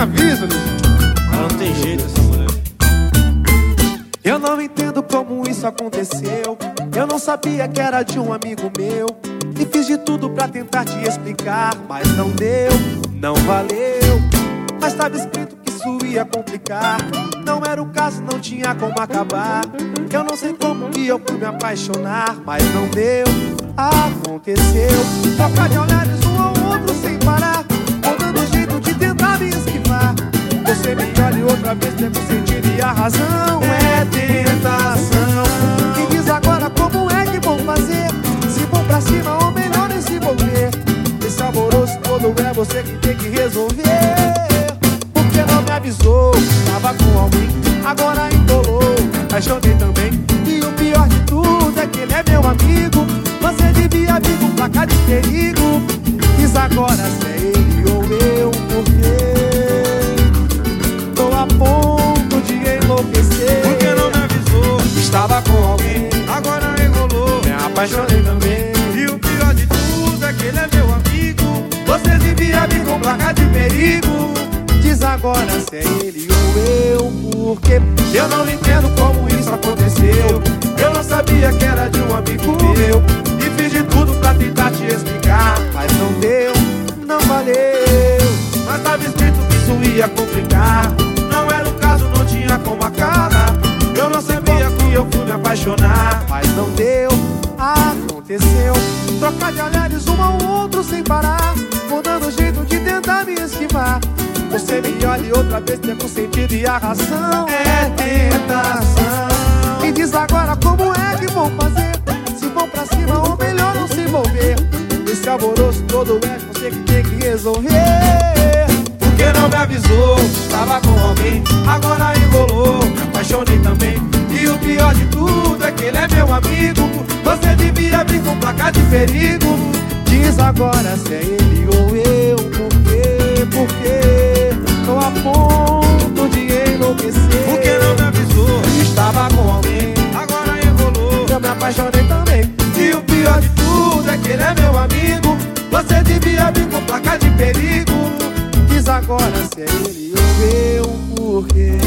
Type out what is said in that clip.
avisa, Luiz. Não tem jeito essa mulher. Eu não entendo como isso aconteceu. Eu não sabia que era de um amigo meu. E fiz de tudo pra tentar te explicar, mas não deu, não valeu. Mas tava escrito que isso ia complicar. Não era o caso, não tinha como acabar. Eu não sei como que eu fui me apaixonar, mas não deu, aconteceu. Trocar de olhares e a razão é tentação. Me diz agora como é que vou fazer. Se vou pra cima ou melhor nem se envolver. Esse amoroso todo é você que tem que resolver. Porque não me avisou, tava com alguém, agora embolou. Apaixonei também. E o pior de tudo é que ele é meu amigo. Você devia vir com placa de perigo. Diz agora se apaixonei também. E o pior de tudo é que ele é meu amigo. Você devia com placa de perigo. Diz agora se é ele ou eu, porque eu não entendo como isso aconteceu. Eu não sabia que era de um amigo meu. E fiz de tudo pra tentar te explicar, mas não deu, não valeu. Mas tava escrito que isso ia complicar. Não era o caso, não tinha como acabar. Sem parar, mudando jeito de tentar me esquivar. Você me olha outra vez tem sentido e a razão é tentação. Me diz agora como é que vou fazer? Se vou pra cima ou melhor não se envolver. Esse alvoroço todo é você que tem que resolver. Porque não me avisou, estava com alguém, agora enrolou, me apaixonei também. E o pior de tudo é que ele é meu amigo. Você devia vir com placa de perigo agora se é ele ou eu. Por quê? Por quê? Tô a ponto de enlouquecer. Por que não me avisou? Estava com alguém, agora enrolou. Eu me apaixonei também. E o pior de tudo é que ele é meu amigo. Você devia vir com placa de perigo. Diz agora se é ele ou eu. Por quê?